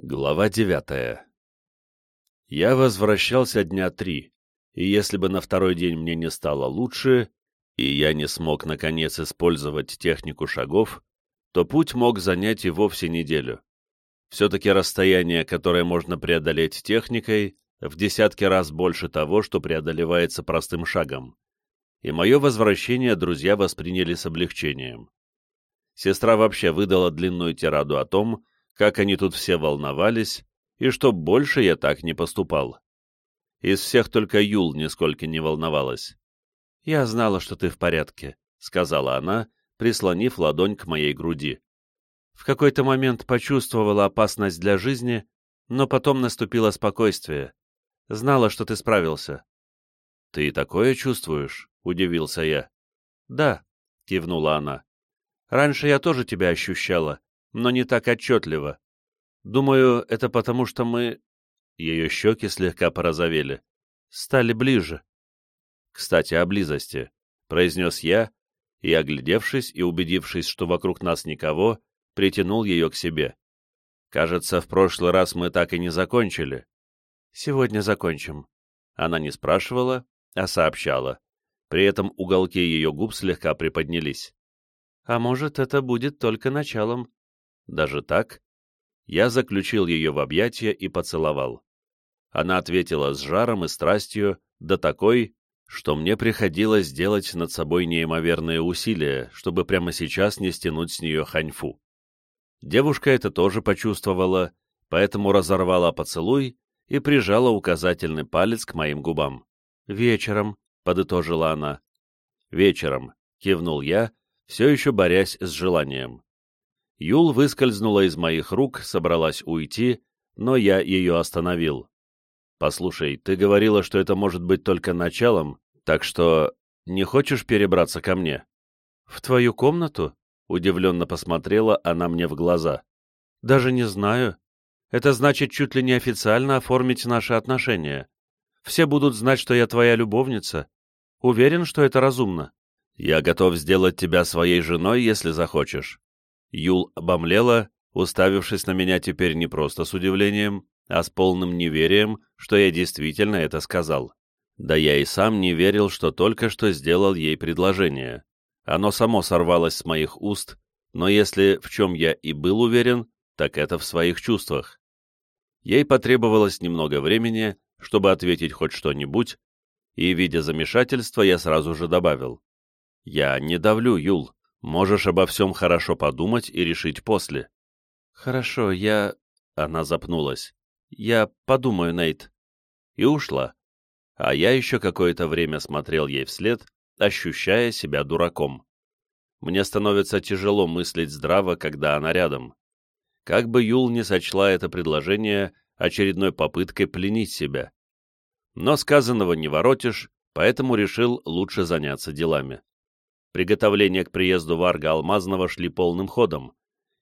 Глава девятая Я возвращался дня три, и если бы на второй день мне не стало лучше, и я не смог, наконец, использовать технику шагов, то путь мог занять и вовсе неделю. Все-таки расстояние, которое можно преодолеть техникой, в десятки раз больше того, что преодолевается простым шагом. И мое возвращение друзья восприняли с облегчением. Сестра вообще выдала длинную тираду о том, как они тут все волновались, и что больше я так не поступал. Из всех только Юл нисколько не волновалась. «Я знала, что ты в порядке», — сказала она, прислонив ладонь к моей груди. В какой-то момент почувствовала опасность для жизни, но потом наступило спокойствие. Знала, что ты справился. «Ты такое чувствуешь?» — удивился я. «Да», — кивнула она. «Раньше я тоже тебя ощущала, но не так отчетливо. Думаю, это потому, что мы...» Ее щеки слегка порозовели. «Стали ближе». «Кстати, о близости», — произнес я, и, оглядевшись и убедившись, что вокруг нас никого, притянул ее к себе. «Кажется, в прошлый раз мы так и не закончили». «Сегодня закончим». Она не спрашивала, а сообщала. При этом уголки ее губ слегка приподнялись. «А может, это будет только началом?» Даже так? Я заключил ее в объятия и поцеловал. Она ответила с жаром и страстью, да такой, что мне приходилось делать над собой неимоверные усилия, чтобы прямо сейчас не стянуть с нее ханьфу. Девушка это тоже почувствовала, поэтому разорвала поцелуй и прижала указательный палец к моим губам. «Вечером», — подытожила она. «Вечером», — кивнул я, все еще борясь с желанием. Юл выскользнула из моих рук, собралась уйти, но я ее остановил. «Послушай, ты говорила, что это может быть только началом, так что не хочешь перебраться ко мне?» «В твою комнату?» — удивленно посмотрела она мне в глаза. «Даже не знаю. Это значит чуть ли не официально оформить наши отношения. Все будут знать, что я твоя любовница. Уверен, что это разумно». «Я готов сделать тебя своей женой, если захочешь. Юл обомлела, уставившись на меня теперь не просто с удивлением, а с полным неверием, что я действительно это сказал. Да я и сам не верил, что только что сделал ей предложение. Оно само сорвалось с моих уст, но если в чем я и был уверен, так это в своих чувствах. Ей потребовалось немного времени, чтобы ответить хоть что-нибудь, и, видя замешательство, я сразу же добавил. «Я не давлю, Юл. Можешь обо всем хорошо подумать и решить после. Хорошо, я... Она запнулась. Я подумаю, Нейт. И ушла. А я еще какое-то время смотрел ей вслед, ощущая себя дураком. Мне становится тяжело мыслить здраво, когда она рядом. Как бы Юл не сочла это предложение очередной попыткой пленить себя. Но сказанного не воротишь, поэтому решил лучше заняться делами. Приготовления к приезду Варга Алмазного шли полным ходом,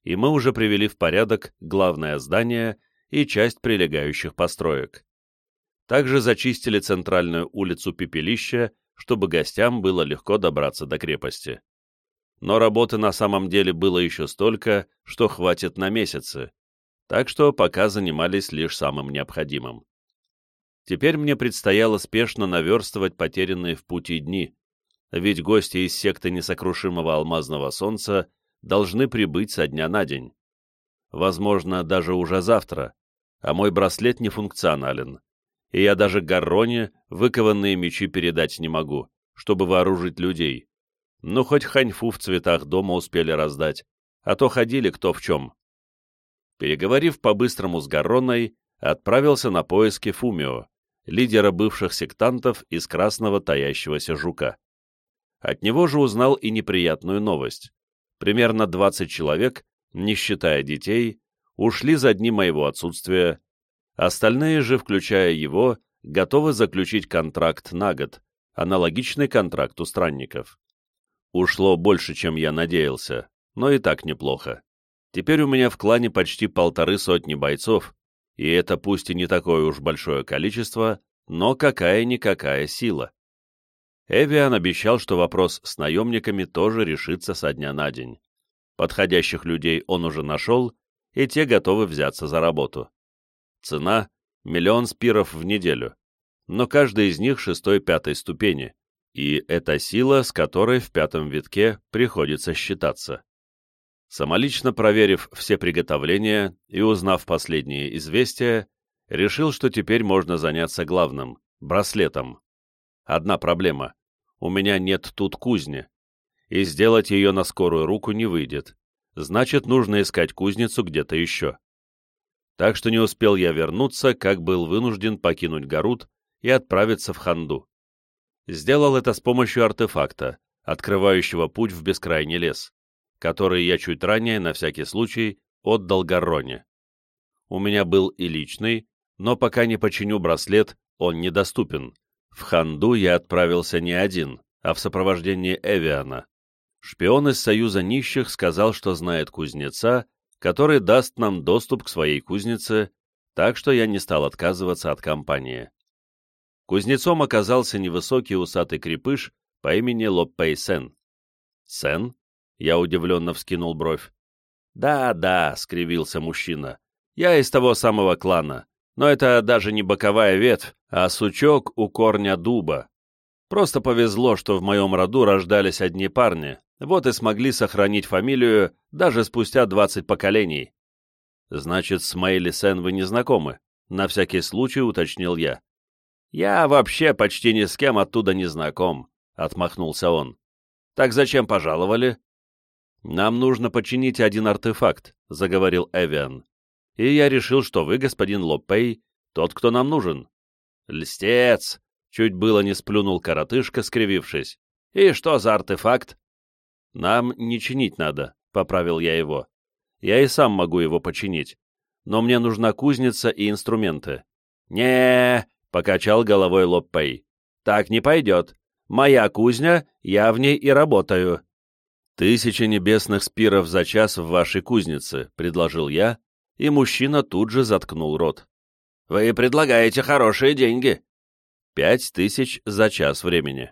и мы уже привели в порядок главное здание и часть прилегающих построек. Также зачистили центральную улицу Пепелища, чтобы гостям было легко добраться до крепости. Но работы на самом деле было еще столько, что хватит на месяцы, так что пока занимались лишь самым необходимым. Теперь мне предстояло спешно наверстывать потерянные в пути дни, ведь гости из секты несокрушимого алмазного солнца должны прибыть со дня на день. Возможно, даже уже завтра, а мой браслет не функционален, и я даже Гарроне выкованные мечи передать не могу, чтобы вооружить людей. Ну, хоть ханьфу в цветах дома успели раздать, а то ходили кто в чем. Переговорив по-быстрому с Гарроной, отправился на поиски Фумио, лидера бывших сектантов из красного таящегося жука. От него же узнал и неприятную новость. Примерно 20 человек, не считая детей, ушли за дни моего отсутствия, остальные же, включая его, готовы заключить контракт на год, аналогичный контракту странников. Ушло больше, чем я надеялся, но и так неплохо. Теперь у меня в клане почти полторы сотни бойцов, и это пусть и не такое уж большое количество, но какая-никакая сила. Эвиан обещал, что вопрос с наемниками тоже решится со дня на день. Подходящих людей он уже нашел, и те готовы взяться за работу. Цена — миллион спиров в неделю, но каждый из них шестой-пятой ступени, и это сила, с которой в пятом витке приходится считаться. Самолично проверив все приготовления и узнав последние известия, решил, что теперь можно заняться главным — браслетом. Одна проблема — у меня нет тут кузни, и сделать ее на скорую руку не выйдет, значит, нужно искать кузницу где-то еще. Так что не успел я вернуться, как был вынужден покинуть Гарут и отправиться в Ханду. Сделал это с помощью артефакта, открывающего путь в бескрайний лес, который я чуть ранее, на всякий случай, отдал Гарроне. У меня был и личный, но пока не починю браслет, он недоступен. В Ханду я отправился не один, а в сопровождении Эвиана. Шпион из Союза Нищих сказал, что знает кузнеца, который даст нам доступ к своей кузнице, так что я не стал отказываться от компании. Кузнецом оказался невысокий усатый крепыш по имени Лоппей Сен. «Сен?» — я удивленно вскинул бровь. «Да, да», — скривился мужчина, — «я из того самого клана, но это даже не боковая ветвь, а сучок у корня дуба. Просто повезло, что в моем роду рождались одни парни, вот и смогли сохранить фамилию даже спустя 20 поколений. Значит, с Мэйли Сен вы не знакомы? На всякий случай уточнил я. Я вообще почти ни с кем оттуда не знаком, отмахнулся он. Так зачем пожаловали? Нам нужно починить один артефакт, заговорил Эвиан. И я решил, что вы, господин Лоппей, тот, кто нам нужен. Льстец! Чуть было не сплюнул коротышка, скривившись. И что за артефакт? «Нам не чинить надо», — поправил я его. «Я и сам могу его починить. Но мне нужна кузница и инструменты». не покачал головой Лоппей. «Так не пойдет. Моя кузня, я в ней и работаю». «Тысяча небесных спиров за час в вашей кузнице», — предложил я, и мужчина тут же заткнул рот. «Вы предлагаете хорошие деньги». «Пять тысяч за час времени».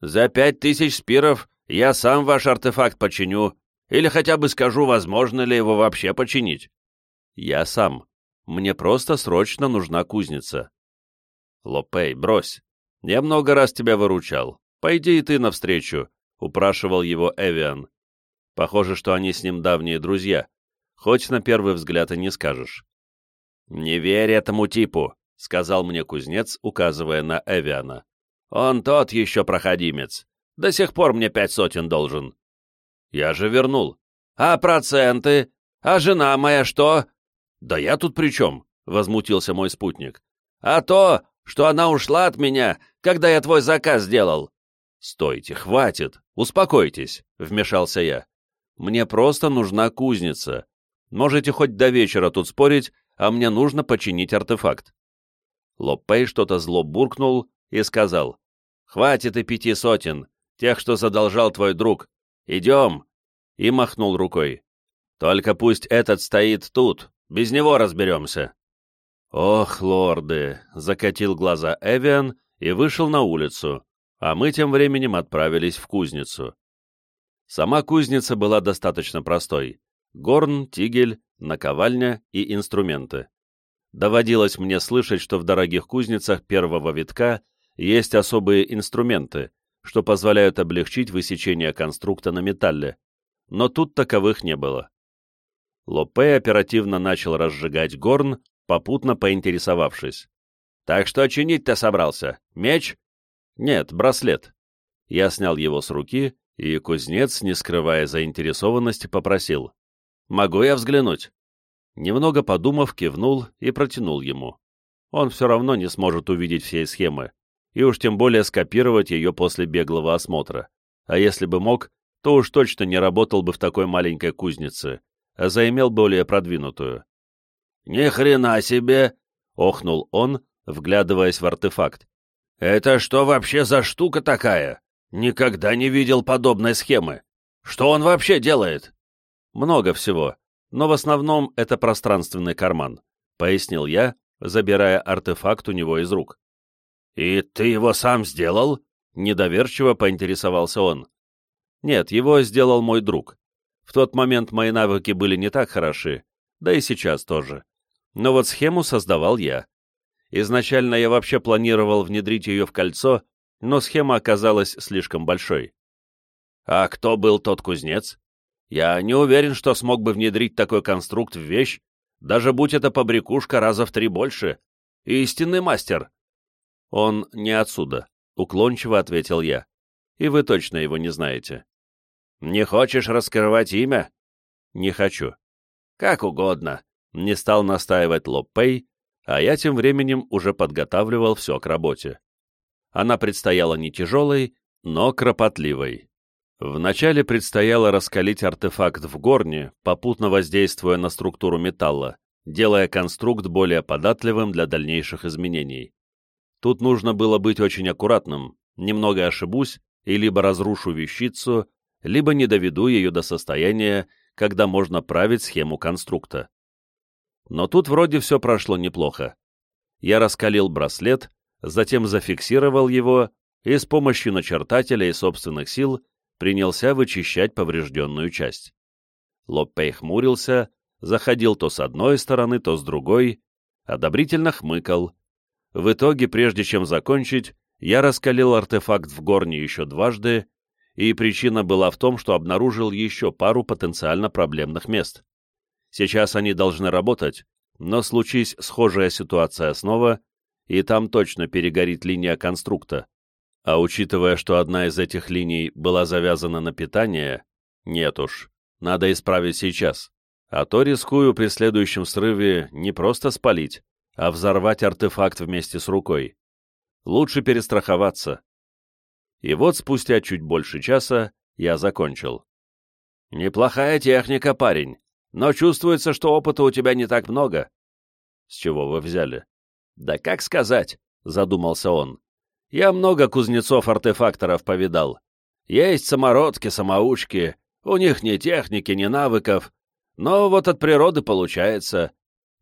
«За пять тысяч спиров я сам ваш артефакт починю, или хотя бы скажу, возможно ли его вообще починить. Я сам. Мне просто срочно нужна кузница. Лопей, брось. Я много раз тебя выручал. Пойди и ты навстречу, — упрашивал его Эвиан. Похоже, что они с ним давние друзья, хоть на первый взгляд и не скажешь. «Не верь этому типу», — сказал мне кузнец, указывая на Эвиана. «Он тот еще проходимец. До сих пор мне пять сотен должен. Я же вернул. А проценты? А жена моя что? Да я тут при чем? Возмутился мой спутник. А то, что она ушла от меня, когда я твой заказ сделал. Стойте, хватит, успокойтесь, вмешался я. Мне просто нужна кузница. Можете хоть до вечера тут спорить, а мне нужно починить артефакт. Лоппей что-то зло буркнул и сказал, «Хватит и пяти сотен, тех, что задолжал твой друг. Идем!» И махнул рукой. «Только пусть этот стоит тут, без него разберемся». «Ох, лорды!» — закатил глаза Эвиан и вышел на улицу, а мы тем временем отправились в кузницу. Сама кузница была достаточно простой. Горн, тигель, наковальня и инструменты. Доводилось мне слышать, что в дорогих кузницах первого витка есть особые инструменты, что позволяют облегчить высечение конструкта на металле, но тут таковых не было. Лопе оперативно начал разжигать горн, попутно поинтересовавшись. «Так что чинить-то собрался? Меч?» «Нет, браслет». Я снял его с руки, и кузнец, не скрывая заинтересованности, попросил. «Могу я взглянуть?» Немного подумав, кивнул и протянул ему. Он все равно не сможет увидеть всей схемы, и уж тем более скопировать ее после беглого осмотра. А если бы мог, то уж точно не работал бы в такой маленькой кузнице, а заимел более продвинутую. «Ни хрена себе!» — охнул он, вглядываясь в артефакт. «Это что вообще за штука такая? Никогда не видел подобной схемы. Что он вообще делает?» «Много всего, но в основном это пространственный карман», — пояснил я, забирая артефакт у него из рук. «И ты его сам сделал?» — недоверчиво поинтересовался он. «Нет, его сделал мой друг. В тот момент мои навыки были не так хороши, да и сейчас тоже. Но вот схему создавал я. Изначально я вообще планировал внедрить ее в кольцо, но схема оказалась слишком большой. А кто был тот кузнец? Я не уверен, что смог бы внедрить такой конструкт в вещь, даже будь это побрякушка раза в три больше. Истинный мастер. Он не отсюда, уклончиво ответил я. И вы точно его не знаете. Не хочешь раскрывать имя? Не хочу. Как угодно. Не стал настаивать Лоппей, а я тем временем уже подготавливал все к работе. Она предстояла не тяжелой, но кропотливой. Вначале предстояло раскалить артефакт в горне, попутно воздействуя на структуру металла, делая конструкт более податливым для дальнейших изменений. Тут нужно было быть очень аккуратным, немного ошибусь и либо разрушу вещицу, либо не доведу ее до состояния, когда можно править схему конструкта. Но тут вроде все прошло неплохо. Я раскалил браслет, затем зафиксировал его и с помощью начертателя и собственных сил принялся вычищать поврежденную часть. Лоппей хмурился, заходил то с одной стороны, то с другой, одобрительно хмыкал. В итоге, прежде чем закончить, я раскалил артефакт в горне еще дважды, и причина была в том, что обнаружил еще пару потенциально проблемных мест. Сейчас они должны работать, но случись схожая ситуация снова, и там точно перегорит линия конструкта. А учитывая, что одна из этих линий была завязана на питание, нет уж, надо исправить сейчас. А то рискую при следующем срыве не просто спалить, а взорвать артефакт вместе с рукой. Лучше перестраховаться. И вот спустя чуть больше часа я закончил. «Неплохая техника, парень, но чувствуется, что опыта у тебя не так много». «С чего вы взяли?» «Да как сказать?» — задумался он. «Я много кузнецов-артефакторов повидал. Есть самородки-самоучки, у них ни техники, ни навыков, но вот от природы получается.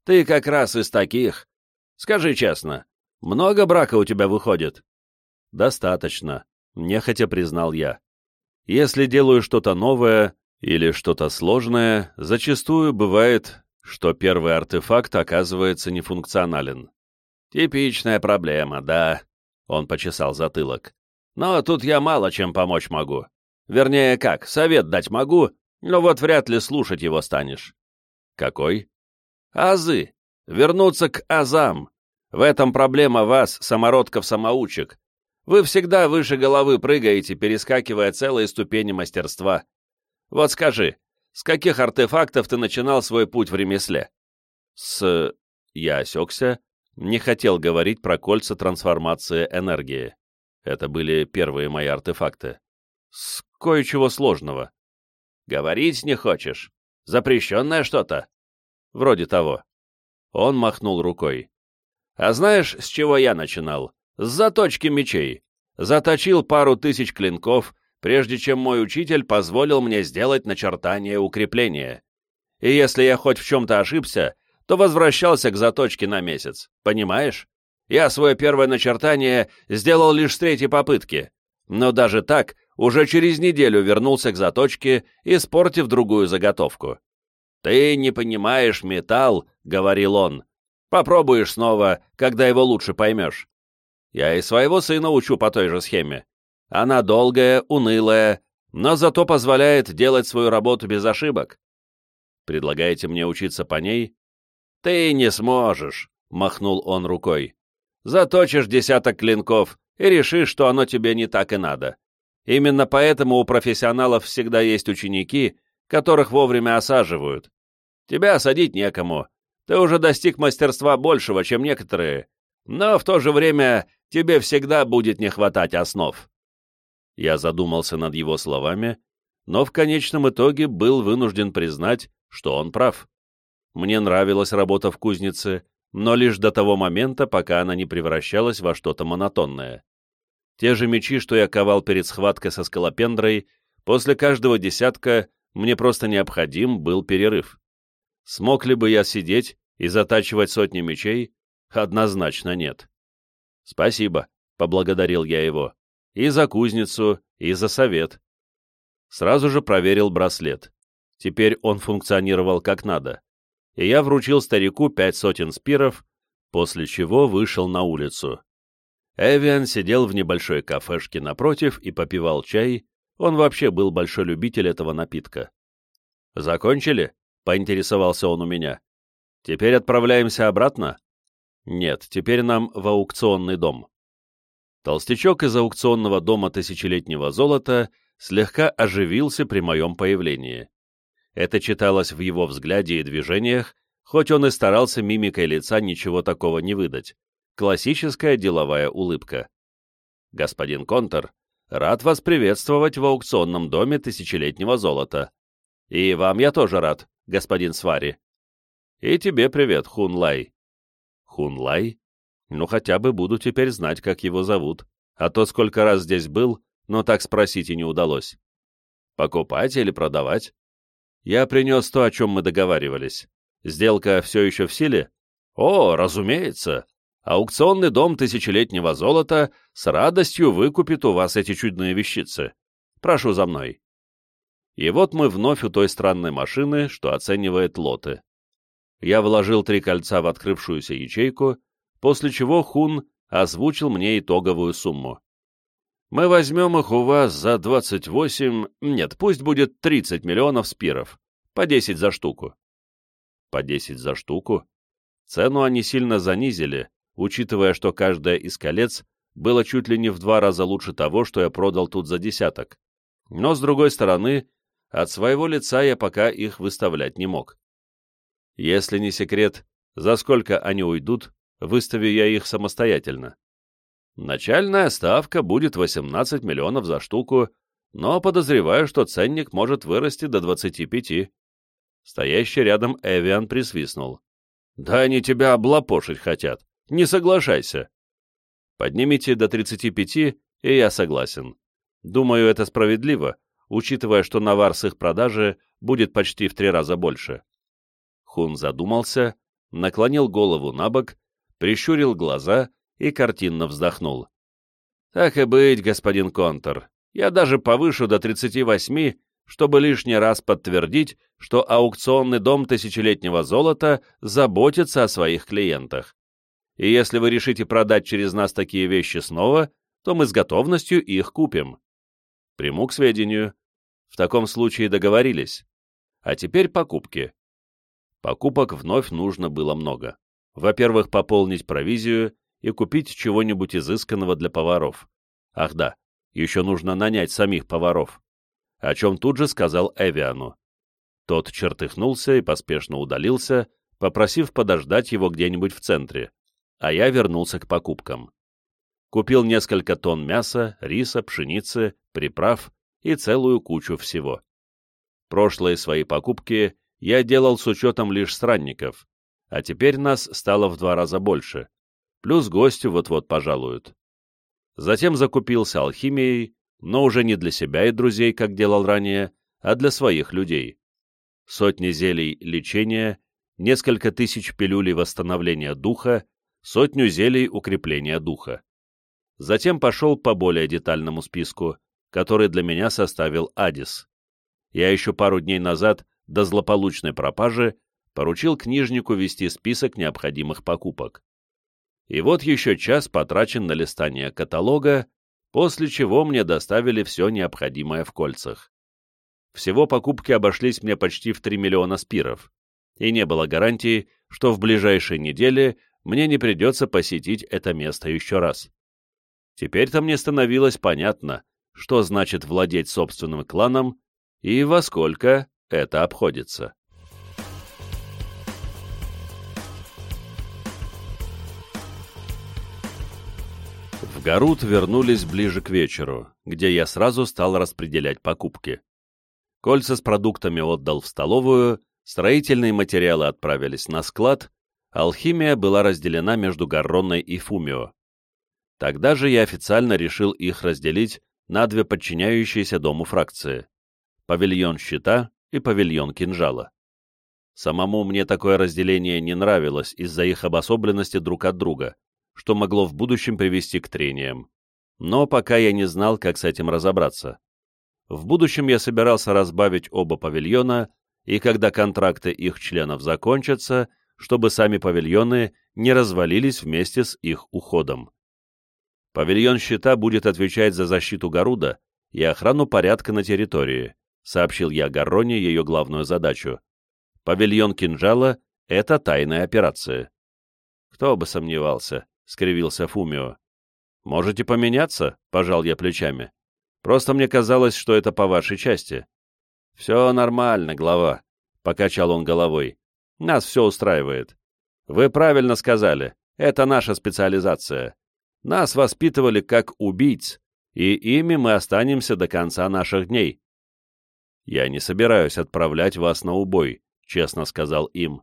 Ты как раз из таких. Скажи честно, много брака у тебя выходит?» «Достаточно», — нехотя признал я. «Если делаю что-то новое или что-то сложное, зачастую бывает, что первый артефакт оказывается нефункционален. «Типичная проблема, да», — он почесал затылок. «Но тут я мало чем помочь могу. Вернее, как, совет дать могу, но вот вряд ли слушать его станешь». «Какой?» «Азы. Вернуться к азам. В этом проблема вас, самородков-самоучек. Вы всегда выше головы прыгаете, перескакивая целые ступени мастерства. Вот скажи, с каких артефактов ты начинал свой путь в ремесле?» «С...» Я осекся, не хотел говорить про кольца трансформации энергии. Это были первые мои артефакты. С кое-чего сложного. Говорить не хочешь? Запрещенное что-то? Вроде того. Он махнул рукой. А знаешь, с чего я начинал? С заточки мечей. Заточил пару тысяч клинков, прежде чем мой учитель позволил мне сделать начертание укрепления. И если я хоть в чем-то ошибся, то возвращался к заточке на месяц, понимаешь? Я свое первое начертание сделал лишь с третьей попытки, но даже так уже через неделю вернулся к заточке, испортив другую заготовку. «Ты не понимаешь металл», — говорил он. «Попробуешь снова, когда его лучше поймешь». Я и своего сына учу по той же схеме. Она долгая, унылая, но зато позволяет делать свою работу без ошибок. Предлагаете мне учиться по ней? «Ты не сможешь», — махнул он рукой. «Заточишь десяток клинков и решишь, что оно тебе не так и надо. Именно поэтому у профессионалов всегда есть ученики, которых вовремя осаживают. Тебя осадить некому. Ты уже достиг мастерства большего, чем некоторые, но в то же время тебе всегда будет не хватать основ». Я задумался над его словами, но в конечном итоге был вынужден признать, что он прав. Мне нравилась работа в кузнице, но лишь до того момента, пока она не превращалась во что-то монотонное. Те же мечи, что я ковал перед схваткой со скалопендрой, после каждого десятка мне просто необходим был перерыв. Смог ли бы я сидеть и затачивать сотни мечей? Однозначно нет. «Спасибо», — поблагодарил я его, — «и за кузницу, и за совет». Сразу же проверил браслет. Теперь он функционировал как надо и я вручил старику пять сотен спиров, после чего вышел на улицу. Эвиан сидел в небольшой кафешке напротив и попивал чай, он вообще был большой любитель этого напитка. «Закончили?» — поинтересовался он у меня. «Теперь отправляемся обратно?» «Нет, теперь нам в аукционный дом». Толстячок из аукционного дома тысячелетнего золота слегка оживился при моем появлении. Это читалось в его взгляде и движениях, хоть он и старался мимикой лица ничего такого не выдать. Классическая деловая улыбка. «Господин Контор, рад вас приветствовать в аукционном доме тысячелетнего золота. И вам я тоже рад, господин Свари. И тебе привет, Хунлай». «Хунлай? Ну, хотя бы буду теперь знать, как его зовут, а то сколько раз здесь был, но так спросить и не удалось. Покупать или продавать? Я принес то, о чем мы договаривались. Сделка все еще в силе? О, разумеется. Аукционный дом тысячелетнего золота с радостью выкупит у вас эти чудные вещицы. Прошу за мной. И вот мы вновь у той странной машины, что оценивает лоты. Я вложил три кольца в открывшуюся ячейку, после чего Хун озвучил мне итоговую сумму. Мы возьмем их у вас за 28, нет, пусть будет 30 миллионов спиров, по 10 за штуку. По 10 за штуку? Цену они сильно занизили, учитывая, что каждое из колец было чуть ли не в два раза лучше того, что я продал тут за десяток. Но, с другой стороны, от своего лица я пока их выставлять не мог. Если не секрет, за сколько они уйдут, выставлю я их самостоятельно. Начальная ставка будет 18 миллионов за штуку, но подозреваю, что ценник может вырасти до 25. Стоящий рядом Эвиан присвистнул. «Да они тебя облапошить хотят. Не соглашайся». «Поднимите до 35, и я согласен. Думаю, это справедливо, учитывая, что навар с их продажи будет почти в три раза больше». Хун задумался, наклонил голову на бок, прищурил глаза и картинно вздохнул. «Так и быть, господин Контор, я даже повышу до 38, чтобы лишний раз подтвердить, что аукционный дом тысячелетнего золота заботится о своих клиентах. И если вы решите продать через нас такие вещи снова, то мы с готовностью их купим. Приму к сведению. В таком случае договорились. А теперь покупки. Покупок вновь нужно было много. Во-первых, пополнить провизию и купить чего-нибудь изысканного для поваров. Ах да, еще нужно нанять самих поваров. О чем тут же сказал Эвиану. Тот чертыхнулся и поспешно удалился, попросив подождать его где-нибудь в центре, а я вернулся к покупкам. Купил несколько тонн мяса, риса, пшеницы, приправ и целую кучу всего. Прошлые свои покупки я делал с учетом лишь странников, а теперь нас стало в два раза больше плюс гостю вот-вот пожалуют. Затем закупился алхимией, но уже не для себя и друзей, как делал ранее, а для своих людей. Сотни зелий лечения, несколько тысяч пилюлей восстановления духа, сотню зелий укрепления духа. Затем пошел по более детальному списку, который для меня составил Адис. Я еще пару дней назад, до злополучной пропажи, поручил книжнику вести список необходимых покупок. И вот еще час потрачен на листание каталога, после чего мне доставили все необходимое в кольцах. Всего покупки обошлись мне почти в 3 миллиона спиров, и не было гарантии, что в ближайшей неделе мне не придется посетить это место еще раз. Теперь-то мне становилось понятно, что значит владеть собственным кланом и во сколько это обходится. В Гарут вернулись ближе к вечеру, где я сразу стал распределять покупки. Кольца с продуктами отдал в столовую, строительные материалы отправились на склад, алхимия была разделена между Гарронной и Фумио. Тогда же я официально решил их разделить на две подчиняющиеся дому фракции — павильон щита и павильон кинжала. Самому мне такое разделение не нравилось из-за их обособленности друг от друга — что могло в будущем привести к трениям. Но пока я не знал, как с этим разобраться. В будущем я собирался разбавить оба павильона и когда контракты их членов закончатся, чтобы сами павильоны не развалились вместе с их уходом. Павильон щита будет отвечать за защиту Гаруда и охрану порядка на территории, сообщил я Гарроне ее главную задачу. Павильон кинжала — это тайная операция. Кто бы сомневался, — скривился Фумио. Можете поменяться, — пожал я плечами. Просто мне казалось, что это по вашей части. Все нормально, глава, — покачал он головой. Нас все устраивает. Вы правильно сказали, это наша специализация. Нас воспитывали как убийц, и ими мы останемся до конца наших дней. Я не собираюсь отправлять вас на убой, честно сказал им.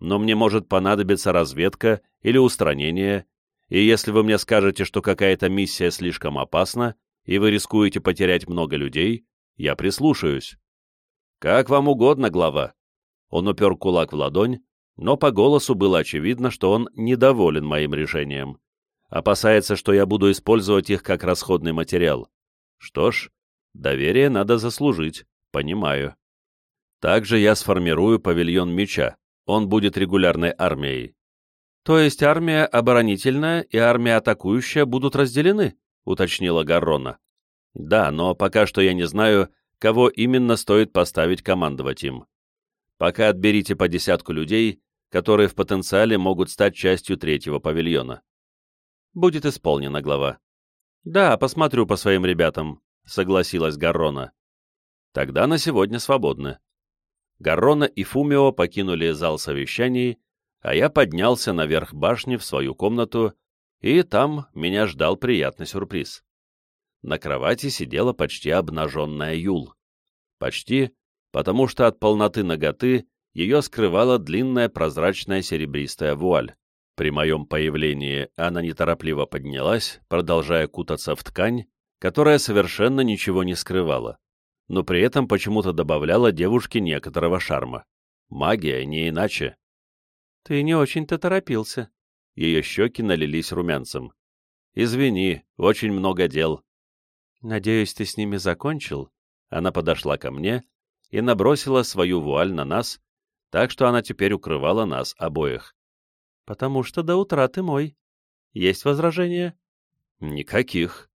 Но мне может понадобиться разведка или устранение, и если вы мне скажете, что какая-то миссия слишком опасна, и вы рискуете потерять много людей, я прислушаюсь. Как вам угодно, глава. Он упер кулак в ладонь, но по голосу было очевидно, что он недоволен моим решением. Опасается, что я буду использовать их как расходный материал. Что ж, доверие надо заслужить, понимаю. Также я сформирую павильон меча, он будет регулярной армией. То есть армия оборонительная и армия атакующая будут разделены, уточнила Гаррона. Да, но пока что я не знаю, кого именно стоит поставить командовать им. Пока отберите по десятку людей, которые в потенциале могут стать частью третьего павильона. Будет исполнено, глава. Да, посмотрю по своим ребятам, согласилась Гаррона. Тогда на сегодня свободны. Гаррона и Фумио покинули зал совещаний, а я поднялся наверх башни в свою комнату, и там меня ждал приятный сюрприз. На кровати сидела почти обнаженная Юл. Почти, потому что от полноты ноготы ее скрывала длинная прозрачная серебристая вуаль. При моем появлении она неторопливо поднялась, продолжая кутаться в ткань, которая совершенно ничего не скрывала, но при этом почему-то добавляла девушке некоторого шарма. Магия, не иначе. «Ты не очень-то торопился». Ее щеки налились румянцем. «Извини, очень много дел». «Надеюсь, ты с ними закончил?» Она подошла ко мне и набросила свою вуаль на нас, так что она теперь укрывала нас обоих потому что до утра ты мой. Есть возражения?» «Никаких»,